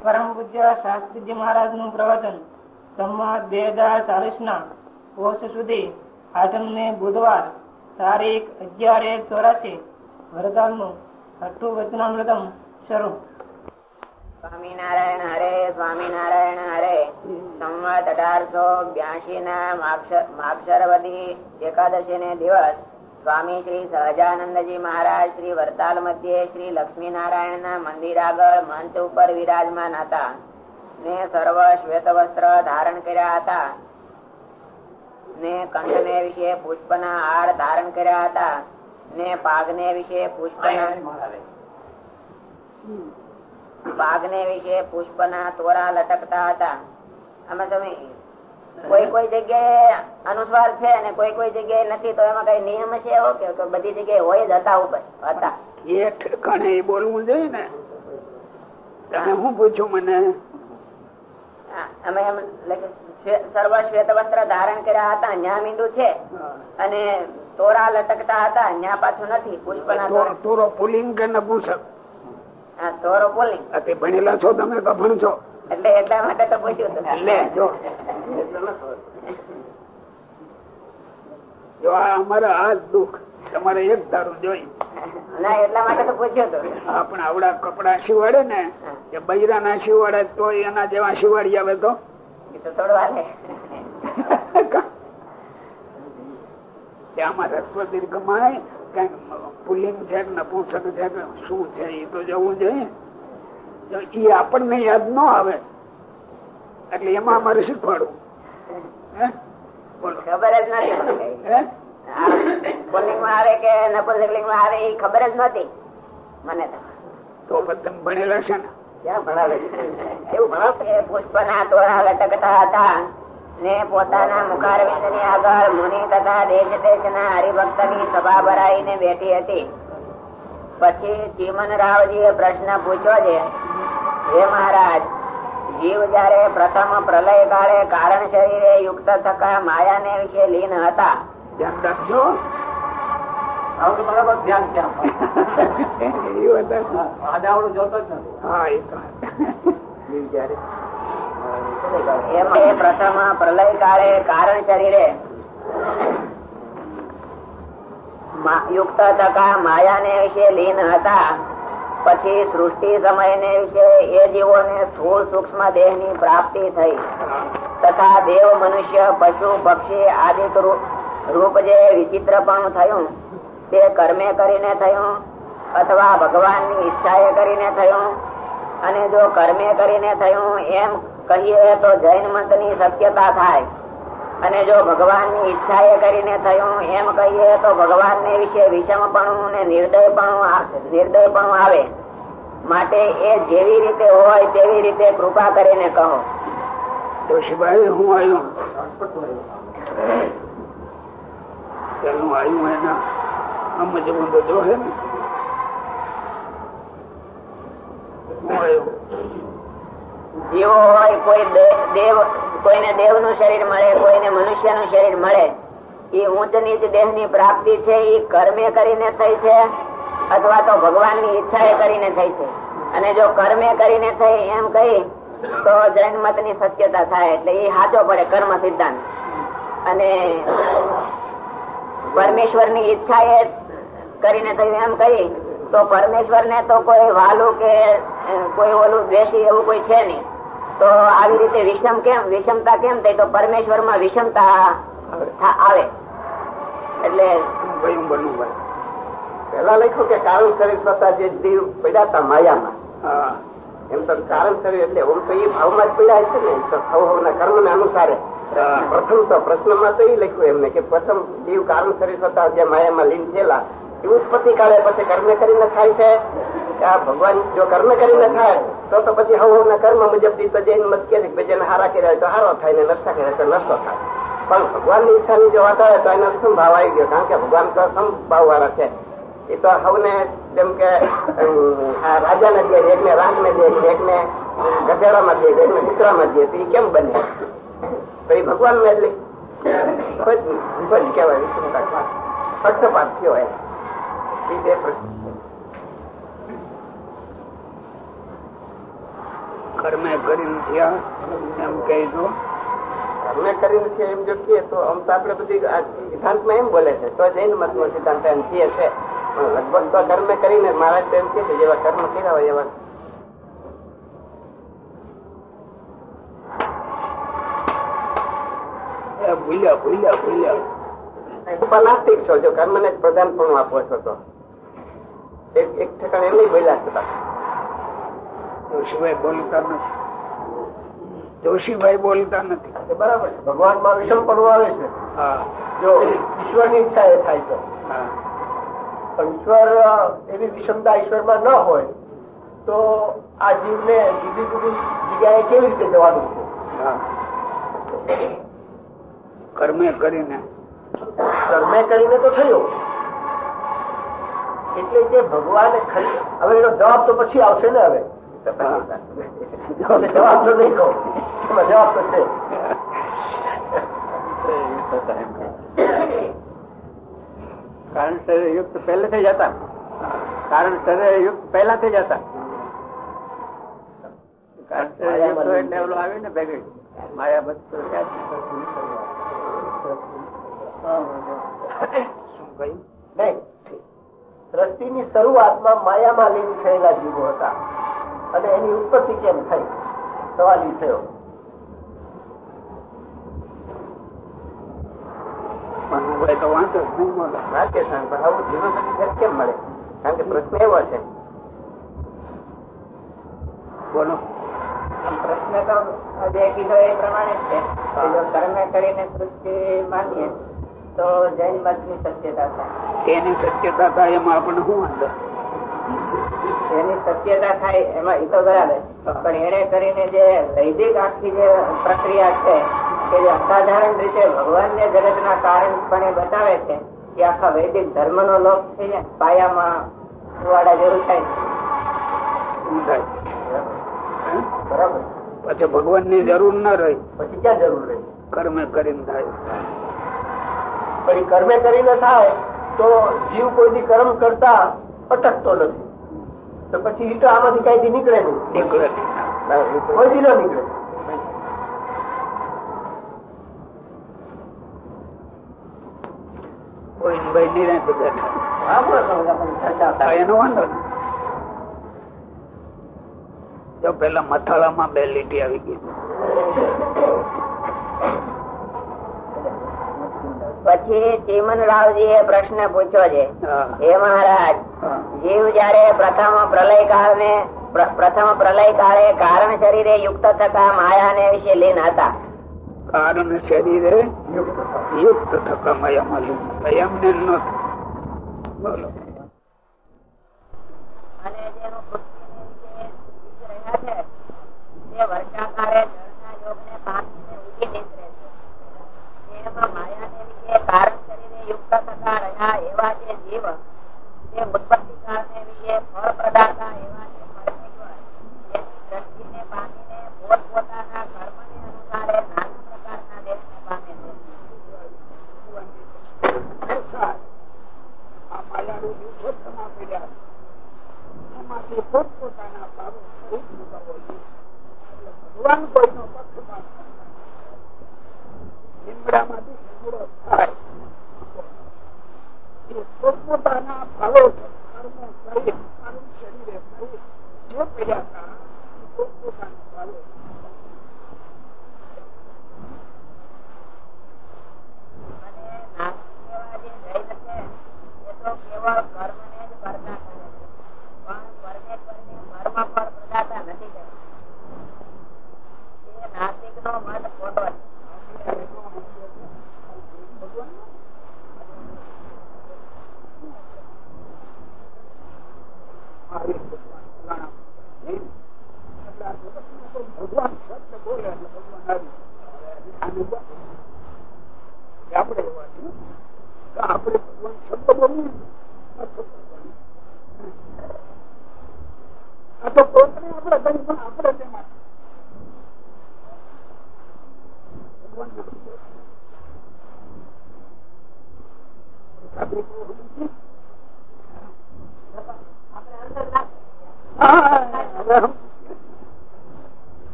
પરમ પૂજ્ય શાસ્ત્રીજી મહારાજનું પ્રવચન સંમત બે હજાર ચાલીસ ના કોષ સુધી આઠમ બુધવાર તારીખ અગિયાર એક ચોરાસી વરદાનનું અઠ્ઠું વચનામૃતમ શરૂ. સ્વામિનારાયણ હરે સ્વામિનારાયણ હરે. સંવત અઢારસો બ્યાસી ના માક્ષરવતી એકાદશી ને દિવસ સ્વામી શ્રી સહજાનંદજી મહારાજ શ્રી વરતાલ મધ્યે શ્રી લક્ષ્મીનારાયણ ના મંદિર આગળ મંચ ઉપર વિરાજમાન હતા. ને સર્વ શ્વેત વસ્ત્ર ધારણ કર્યા હતા. ને કંઠ ને વિશે પુષ્પના હાર ધારણ કર્યા હતા. ને પાગને વિશે પુષ્પના બાગને વિશે પુષ્પના તોરા લટકતા હતા. અમે તમે કોઈ કોઈ જગ્યાએ અનુસ્વાર છે અને કોઈ કોઈ જગ્યાએ નથી તો એમાં કઈ નિયમ છે એવો કે બધી જગ્યાએ હોય જ હતા ઉપર હતા. એ ઠેકાણે બોલવું જોઈએ ને. તમે હું પૂછું મને? અમે એમ સર્વ શ્વેત વસ્ત્ર ધારણ કર્યા હતા ન્યા મીંડુ છે. અને તોરા લટકતા હતા ન્યા પાછું નથી તોરા પુલિંગ કે નપુંસક? હા, તોરો પુલિંગ. ભણેલા છો તમે કભણ છો એટલે એટલા માટે તો પૂછ્યું હતું લે જો. જો આ અમારા આ દુઃખ તમારે એક ધારું જોઈ. ના એટલા માટે તો પૂછ્યું હતું પણ આવડા કપડા સિવાડે ને કે બૈરા ના સિવાડે તો એના જેવા સિવાડી આવે તો? આમાં રસ્વ દીર્ઘમાં કંઈક પુલિંગ છે કે નપુંસક છે કે શું છે એ તો જવું જોઈએ. જો એ આપણને યાદ ન આવે. એટલે એમાં અમારે શીખવાડવું. ખબર જ નથી એ ખબર જ મને તો. તો ભણેલા છે ને? ક્યાં ભણાવે? એવું ભણાવે પુષ્પના તોરા લટકતા હતા. ને પોતાના મુખારવિંદની આગળ મુનિ તથા દેશ દેશ ના હરિભક્તની સભા ભરાઈને બેઠી હતી. પછી ચીમન રાવજી પ્રશ્ન પૂછ્યો છે હે મહારાજ જીવ જયારે પ્રથમ પ્રલય કાળે કારણ શરીરે યુક્ત થતા માયાને વિશે લીન હતા. ધ્યાન રાખજો. આવડું બરાબર ધ્યાન ક્યાં એ વધારે. આજે આવડું જોતો જ નથી. હા એ તો એમાં એ પ્રથમ પ્રલય કાળે કારણ શરીરે મા- યુક્ત થકા માયાને વિશે લીન હતા. પછી સૃષ્ટિ સમયને વિશે એ જીવોને સ્થૂળ સૂક્ષ્મ દેહની પ્રાપ્તિ થઈ. તથા દેવ, મનુષ્ય, પશુ, પક્ષી આદિ રૂપ જે વિચિત્ર પણ થયું, તે કર્મે કરીને થયું, અથવા ભગવાનની ઈચ્છાએ કરીને થયું, અને જો કર્મે કરીને થયું એમ કહીએ તો જૈન મતની શક્યતા થાય. અને જો ભગવાનની ઈચ્છાએ કરીને થયું એમ કહીએ તો ભગવાનને વિશે વિષમપણું ને નિર્દયપણું નિર્દયપણું આવે. માટે એ જેવી રીતે હોય તેવી રીતે કૃપા કરીને કહો. ડોશીભાઈ હું આવ્યો. પેલું આવ્યું એના. આમ જ બધો ને. હું આવ્યો. જીવો હોય, કોઈ દેવ, કોઈને દેવનું શરીર મળે, કોઈને મનુષ્યનું શરીર મળે. એ ઊંચ નીચ દેહની પ્રાપ્તિ છે એ કર્મે કરીને થઈ છે, અથવા તો ભગવાનની ઈચ્છાએ કરીને થઈ છે. અને જો કર્મે કરીને થઈ એમ કહી, તો જૈન મતની સત્યતા થાય, એટલે એ સાચો પડે, કર્મ સિદ્ધાંત. અને પરમેશ્વરની ઈચ્છા એ કરીને થયું એમ કહી તો પરમેશ્વર ને તો કોઈ વાલું કે કોઈ ઓલું દ્વેષી એવું કોઈ છે નહીં. તો આવી રીતે વિષમ કેમ? વિષમતા કેમ થઈ? તો પરમેશ્વરમાં વિષમતા આવે. એટલે પેલા લખ્યું કે કારણ શરીર સ્વતઃ જે જીવ પડ્યા હતા માયામાં. હા. એમ તો કારણ શરીર એટલે હું તો એ ભાવમાં જ પડ્યા છે ને. તો કર્મ ને અનુસારે. પ્રથમ તો પ્રશ્નમાં તો એ લખ્યું એમને કે પ્રથમ જીવ કારણ શરીર થતા જે માયામાં લીન થયેલા એ ઉત્પત્તિ કાળે પછી કર્મ કરીને થાય છે? આ ભગવાન જો કર્મ કરીને થાય, તો તો પછી હવ હવના કર્મ મુજબ તો જૈન મત કે છે જેને હારા કર્યા તો હારો થાય, ને નરસા કર્યા તો નરસો થાય. પણ ભગવાનની ઈચ્છાની જો વાત આવે તો એનો સંભાવ આવી ગયો, કારણ કે ભગવાન તો સંભાવ વાળા છે. એ તો હવને જેમ કે આ રાજાને દે, એકને રાણને દે, એકને ગધેડામાં દે, એકને કૂતરામાં દે, તો એ કેમ બને? તો એ ભગવાન ને એટલે ખોજ ખોજ કહેવાય, વિષ્ણુ પક્ષપાત થયો એમ. એ બે પ્રશ્ન કર્મે કરીને થયા એમ કહી દો કર્મે કરીને છે એમ જો કહીએ તો આમ તો આપણે બધી સિદ્ધાંતમાં એમ બોલે છે તો જૈન મત નો સિદ્ધાંત એમ કહે છે. પણ લગભગ તો કર્મે કરીને મહારાજ તો એમ છે જેવા કર્મ કર્યા હોય એવા. ભૂલ્યા ભૂલ્યા ભૂલ્યા. પણ નાસ્તિક છો જો કર્મ ને જ પ્રધાન પણ આપો છો તો. એક એક ઠેકાણે એમ નહીં બોલ્યા છતાં જોશીભાઈ બોલતા નથી. જોશીભાઈ બોલતા નથી. બરાબર ભગવાનમાં વિષમ પડવું આવે છે. જો ઈશ્વરની ઈચ્છા એ થાય તો પણ ઈશ્વર એવી વિષમતા ઈશ્વરમાં ન હોય તો આ જીવને જુદી જુદી જગ્યાએ કેવી રીતે જવાનું છે? હા. કર્મે કરીને. કર્મે કરીને તો થયું. એટલે જે ભગવાન ખરી હવે એનો જવાબ તો પછી આવશે ને હવે. જવાબ તો નહીં કહું. એમાં જવાબ તો છે. કારણ શરીર યુક્ત પહેલેથી જ હતા કારણ શરીર યુક્ત પહેલાથી જ હતા કારણ શરીર યુક્ત એટલે ઓલું આવ્યું ને ભેગી. માયા બધું શું કહ્યું? નહીં. સૃષ્ટિની શરૂઆતમાં માયામાં લીન થયેલા જીવો હતા. અને એની ઉત્પત્તિ કેમ થઈ? સવાલ ઈ થયો. વાંચો જ નહીં બોલે રાકેશ પણ આવું જીવન કેમ મળે? કારણ કે પ્રશ્ન એવો છે. બોલો. પ્રશ્ન તો જે કીધો એ પ્રમાણે છે. કે જો કર્મે કરીને સૃષ્ટિ માનીએ તો જૈન મતની સત્યતા થાય. એની શક્યતા થાય એમાં આપણને શું વાંધો? એની સત્યતા થાય એમાં એ તો બરાબર. પણ એને કરીને જે વૈદિક આખી જે પ્રક્રિયા છે કે જે અસાધારણ રીતે ભગવાન ને જગત ના કારણ પણ બતાવે છે કે આખા વૈદિક ધર્મ નો લોપ થઈ જાય પાયામાં સુવાડા જેવું થાય બરાબર. પછી ભગવાનની જરૂર ન રહી. પછી ક્યાં જરૂર રહી? કર્મે કરીને થાય. પણ કર્મે કરીને થાય તો જીવ કોઈ કર્મ કરતા અટકતો નથી. તો પછી તો આમાંથી કઈ નીકળે નહીં. નીકળે. કોઈ દી ન નીકળે. પેલા મથાળામાં બે લીટી આવી ગઈ. પછી ચીમનરાવજી એ પ્રશ્ન પૂછ્યો છે. હે. મહારાજ જીવ જયારે પ્રથમ પ્રલય કાળ ને પ્રથમ પ્રલય કાળે કારણ શરીરે યુક્ત થતા માયા ને વિશે લીન હતા. કારણ શરીરે યુક્ત થતા મયામાં બોલો અને જેનું પૃથ્વીને વિશે બીજ રહ્યા છે તે વર્ષાકાળે જળના યોગને પામીને ઉગી નીકળે છે તેમાં માયાને વિશે કારણ શરીરે યુક્ત થતા રહ્યા એવા જે જીવ જે ઉત્પત્તિ કાળને વિશે ફળ પ્રદાતા એવા જે પરમેશ્વર જેની દ્રષ્ટિને પામીને પોતપોતાના કર્મને અનુસારે નાના પ્રકારના દેહને પામે છે આ માયારૂપ વિશ્વમાં પડ્યા એમાંથી પોતપોતાના ભાવો સ્વરૂપ મુકાવો જોઈએ. એટલે ભગવાન કોઈનો પક્ષપાત ન કરે. લીમડામાંથી લીમડો થાય એ પોતપોતાના ભાવો છે. કર્મો કરી મારું શરીરે જે પડ્યા હતા પોતપોતાના તો કેવળ ભૂલ્યા છે ભગવાન આવી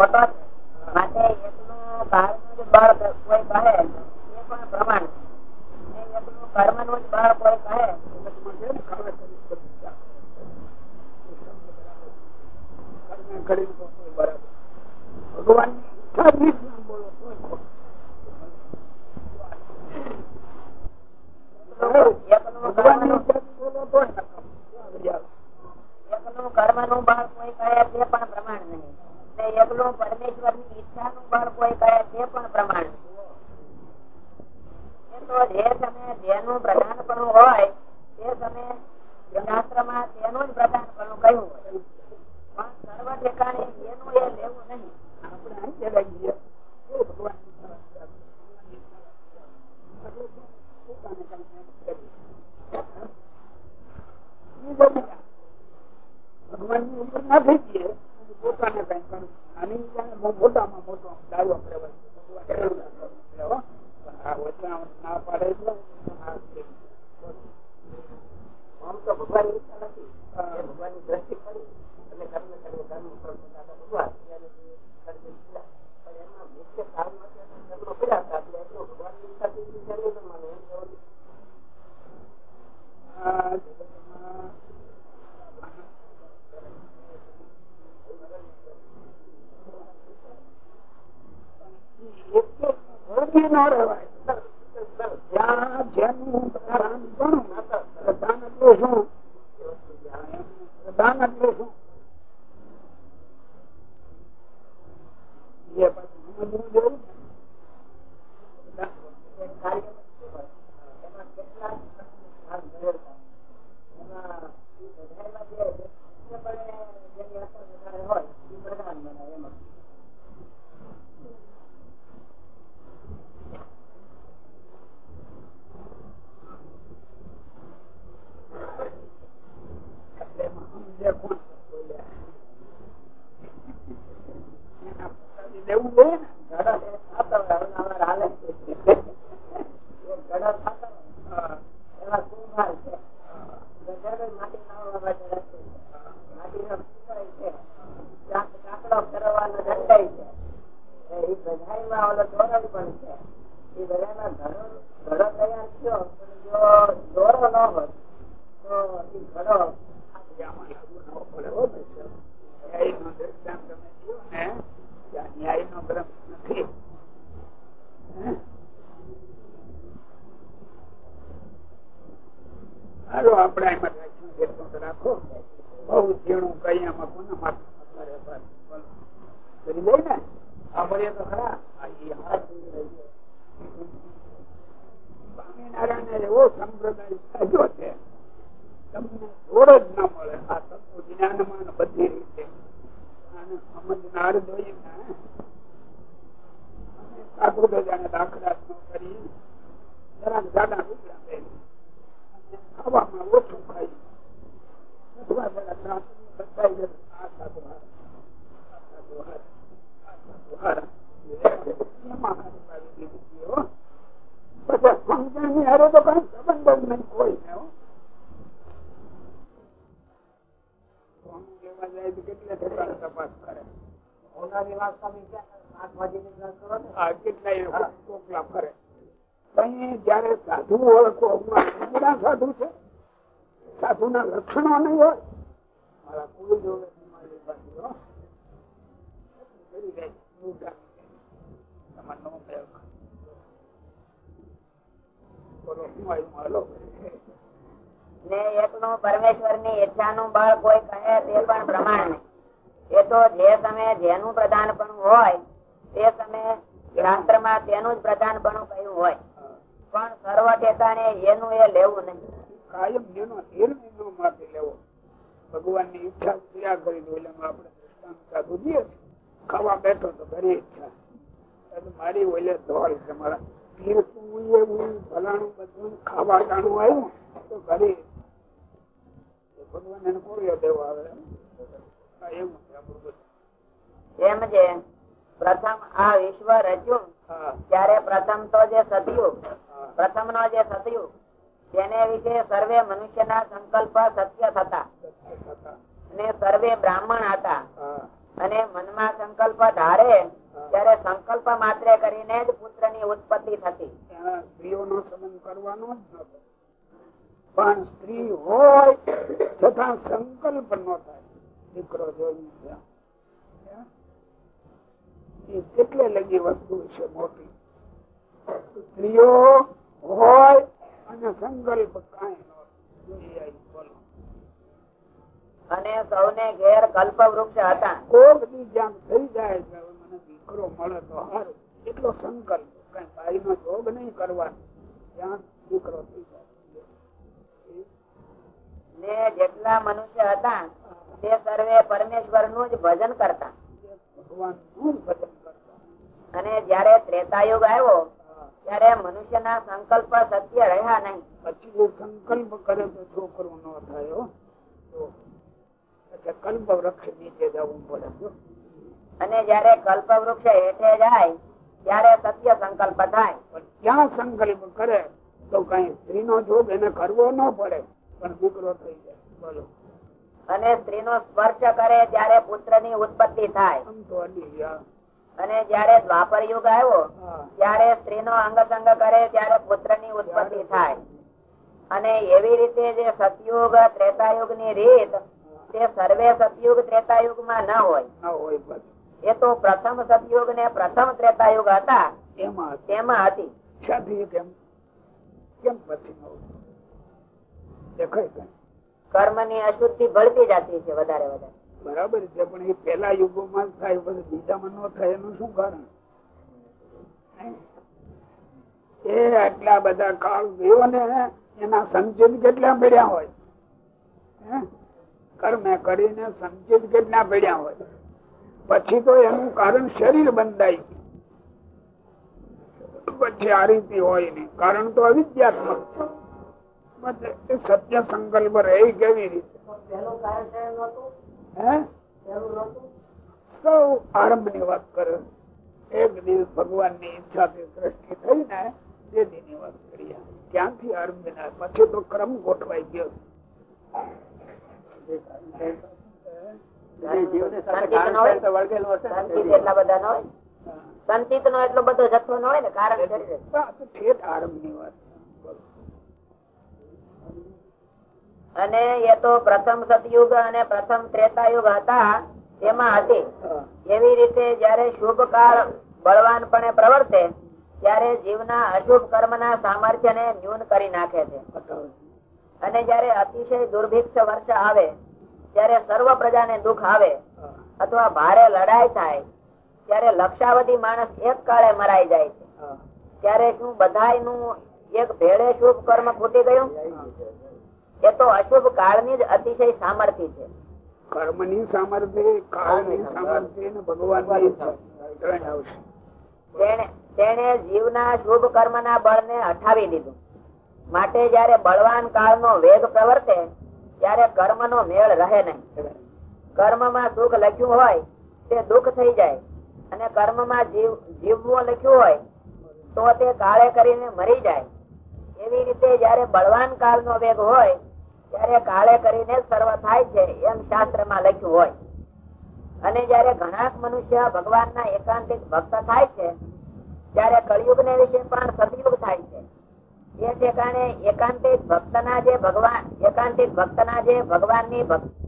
નો મત ખોટો છે માટે એકલું કાળનું જ બળ કોઈ કહે એ પણ પ્રમાણ છે. ને એકલું કર્મનું જ બળ કોઈ કહે જગતમાં કેમ ખાવા કરી બધું ચાલે? એ શબ્દ બરાબર. કર્મે કરીને તો કોઈ બરાબર. ભગવાનની ઈચ્છાથી જ ના બોલો તોય ખોટું. એકલું ભગવાનની કર્મનું ઈચ્છાથી બોલો તોય નકામું. ક્યાં લઈ આવે? એકલું કર્મનું બળ કોઈ કહે તે પણ પ્રમાણ નહીં ને એકલું પરમેશ્વરની ઈચ્છાનું બળ કોઈ કહે તે પણ પ્રમાણ એ તમે જેનું પ્રધાનપણું હોય તે તમે શાસ્ત્રમાં તેનું જ પ્રધાનપણું કહ્યું હોય પણ સર્વ ઠેકાણે એનું એ લેવું નહીં આપણે. એ ભગવાનની ઈચ્છા છે. એટલે શું? પોતાને કંઈ પણ મોટામાં મોટો ડાયો પ્રવર્ત ભગવાન એવું ની ઈચ્છા નથી ભગવાનની દ્રષ્ટિ પડી અને કર્મ કર્મ કર્મ ભગવાન એને જે કર્મ થયા. પણ એમાં મુખ્ય કારણ માટે એને કર્મ કર્યા હતા એટલે એટલું ભગવાનની ઈચ્છાથી બીજા નહીં કરવાનું એમ કહેવાનું. આ જગતમાં ભોગી ન રહેવાય જ્યાં જેનું પ્રધાન પણ પ્રધાન એટલે શું પ્રધાન એટલે શું એ પાછું સમજવું જોઈએ ને. એક કાર્ય શું હોય? એમાં કેટલાક ભાગ ભરેલા. એમાં ઈ બધાયમાં જે નિશ્ચયપણે જેની અસર વધારે હોય એ પ્રધાન બનાવે એમાં એટલે એમાં સમજે કોણ બોલ્યા. એના પોતાની દેવું જોઈએ ને ઘડો એ થતો હોય, અવનવર હાલે છે. એ ઘડો થતો હોય, હા, એમાં કુંભાર છે. ગધેડો માટી નાખવા માટે રસ્તો છે. માટીનો કુંભાર છે. કાંક કાકડો ફેરવવાનો દંડાઈ છે. એ ઈ બધાયમાં ઓલો દોરો પણ છે. ઈ બધાયમાં ઘડો ઘડો તૈયાર થયો પણ જો દોરો ન હોત તો ઈ ઘડો આમાં લાગુ ન પડે હો ભાઈ સાહેબ. ન્યાયનો દ્રષ્ટાંત તમે જુઓ ને ત્યાં ન્યાયનો ગ્રંથ નથી હે? હાલો આપણે એમાં રાખ્યું છે તો રાખો બહુ ઝીણું કઈ આમાં કોના માથામાં કરે બસ. બોલો. કરી દઈ ને. સાંભળીએ તો ખરા. સ્વામિનારાયણ એવો સંપ્રદાય સાજો છે. તમને થોડો જ ના મળે. આ તત્વ જ્ઞાનમાં બધી રીતે. સમજનાર જોઈએ સાધુ તો દાખલા કરી જરાક જાડા રૂપિયા અને ખાવામાં ઓછું ખાઈ. અથવા આ સાધુ આ સાધુ હાર તો કઈ સંબંધ નહીં કોઈ કેટલા તપાસ કરે જયારે સાધુ ઓળખો બધા સાધુ છે સાધુ ના લક્ષણો નહીં હોય. મારા કોઈ જોડે પરમેશ્વરની ઈચ્છા નું બળ કોઈ કહે તે પણ પ્રમાણ. નહીં એ તો જે તમે જેનું પ્રધાનપણું હોય તે તમે શાસ્ત્રમાં તેનું જ પ્રધાનપણું કહ્યું હોય. પણ સર્વ ઠેકાણે એનું એ લેવું નહીં. કાયમ જેનો નિર્ણય માટે લેવો. ભગવાનની ઈચ્છા પૂરા કરી દો એટલે આપણે સાધુ જઈએ છીએ. ખાવા બેઠો તો ઘરે ઈચ્છા એટલે મારી ઓલે ધોળ તમારા મારા એવું ભલાણું બધું ખાવા જાણું આવ્યું તો ઘરે ભગવાન એને કોળિયો દેવો આવે. એવું છે આપણું બધું. એમ જે પ્રથમ આ વિશ્વ રચ્યું. ત્યારે પ્રથમ તો જે સતયુગ પ્રથમ નો જે સતયુગ તેને વિશે સર્વે મનુષ્ય ના સંકલ્પ સત્ય થતા. અને સર્વે બ્રાહ્મણ હતા. અને મનમાં સંકલ્પ ધારે ત્યારે સંકલ્પ માત્ર કરીને જ પુત્રની ઉત્પત્તિ થતી. સ્ત્રીઓનો સંબંધ કરવાનો જ નતો પણ સ્ત્રી હોય છતાં સંકલ્પ ન થાય. દીકરો જોઈ. એ કેટલે લગી વસ્તુ છે મોટી. સ્ત્રીઓ હોય અને સંકલ્પ કાંઈ ન બોલો. અને સૌને ઘેર કલ્પ વૃક્ષ હતા. કોક દી જ્યાં થઈ જાય છે મને દીકરો મળે તો સારું. એટલો સંકલ્પ. કઈ ભાઈ નો જોગ નહીં કરવાનો. જ્યાં દીકરો થઈ જાય. ને જેટલા મનુષ્ય હતા તે સર્વે પરમેશ્વરનું જ ભજન કરતા. ભગવાનનું ભજન કરતા. અને જયારે ત્રેતાયુગ આવ્યો ત્યારે મનુષ્ય ના સંકલ્પ સત્ય રહ્યા નહીં. પછી સંકલ્પ કરે તો છોકરો ન થયો કલ્પ વૃક્ષ નીચે જવું પડે અને જયારે કલ્પ વૃક્ષ હેઠે જાય ત્યારે સત્ય સંકલ્પ થાય. પણ ત્યાં સંકલ્પ કરે તો કઈ સ્ત્રી નો જોગ એને કરવો ન પડે પણ દીકરો થઈ જાય. બોલો. અને સ્ત્રીનો સ્પર્શ કરે ત્યારે પુત્રની ઉત્પત્તિ થાય. અને જયારે દ્વાપર યુગ આવ્યો. ત્યારે સ્ત્રીનો અંગ સંગ કરે ત્યારે પુત્રની ઉત્પત્તિ થાય. અને એવી રીતે જે સતયુગ ત્રેતાયુગની રીત તે સર્વે સતયુગ ત્રેતાયુગમાં ન હોય એ તો પ્રથમ સતયુગ ને પ્રથમ ત્રેતાયુગ હતા. એમાં તેમાં હતી. કેમ પછી કર્મની અશુદ્ધિ ભળતી જતી છે વધારે વધારે. બરાબર છે પણ એ પેલા યુગોમાં માં થાય પછી બીજામાં ન થાય એનું શું કારણ? એ આટલા બધા કાળ ગયો ને એના સંચિત કેટલા મળ્યા હોય? હે? કર્મે કરીને સંચિત ના પડ્યા હોય. પછી તો એનું કારણ શરીર બંધાય. પછી આ રીતે હોય નહીં. કારણ તો અવિદ્યાત્મક છે. સત્ય સંકલ્પ રહે કેવી રીતે? હે? સૌ આરંભની વાત કરે. એક દિવસ ભગવાનની ઈચ્છા થી દ્રષ્ટિ થઈ ને તે દી ની વાત કરીએ. ક્યાંથી આરંભ ના પછી તો ક્રમ ગોઠવાઈ ગયો. સંચિત ન ને એટલા બધા ન નો જથ્થો ન હોય ને કારણની અને એ તો પ્રથમ સતયુગ અને પ્રથમ ત્રેતાયુગ હતા, એમાં હતી. એવી રીતે જયારે શુભ કાળ બળવાનપણે પ્રવર્તે, ત્યારે જીવના અશુભ સામર્થ્ય ને ન્યૂન કરી નાખે છે. અને જયારે અતિશય દુર્ભિક્ષ વર્ષ આવે ત્યારે સર્વ પ્રજાને દુઃખ આવે અથવા ભારે લડાઈ થાય ત્યારે લક્ષાવધિ માણસ એક કાળે મરાઈ જાય છે. ત્યારે શું બધાયનું એક ભેળે શુભ કર્મ ફૂટી ગયું? એ તો અશુભ કાળની જ અતિશય સામર્થ્ય છે. કર્મની સામર્થ્ય સામર્થ્ય. ભગવાનની ઈચ્છા ત્રણ આવશે. તેણે તેણે જીવના શુભ કર્મના બળને હટાવી દીધું. માટે જયારે બળવાન કાળનો વેગ પ્રવર્તે, ત્યારે કર્મનો મેળ રહે નહીં. કર્મમાં સુખ લખ્યું હોય, તે દુઃખ થઈ જાય. અને કર્મમાં જીવ, જીવવું લખ્યું હોય, તો તે કાળે કરીને મરી જાય. એવી રીતે જયારે બળવાન કાળનો વેગ હોય, ત્યારે કાળે કરીને સર્વ થાય છે એમ શાસ્ત્રમાં લખ્યું હોય. અને જયારે ઘણા મનુષ્ય ભગવાનના એકાંતિક ભક્ત થાય છે, ત્યારે કળિયુગ ને વિશે પણ સતયુગ થાય છે. એ ઠેકાણે એકાંતિક ભક્તના જે ભગવાન એકાંતિક ભક્તના જે ભગવાનની ભક્તિ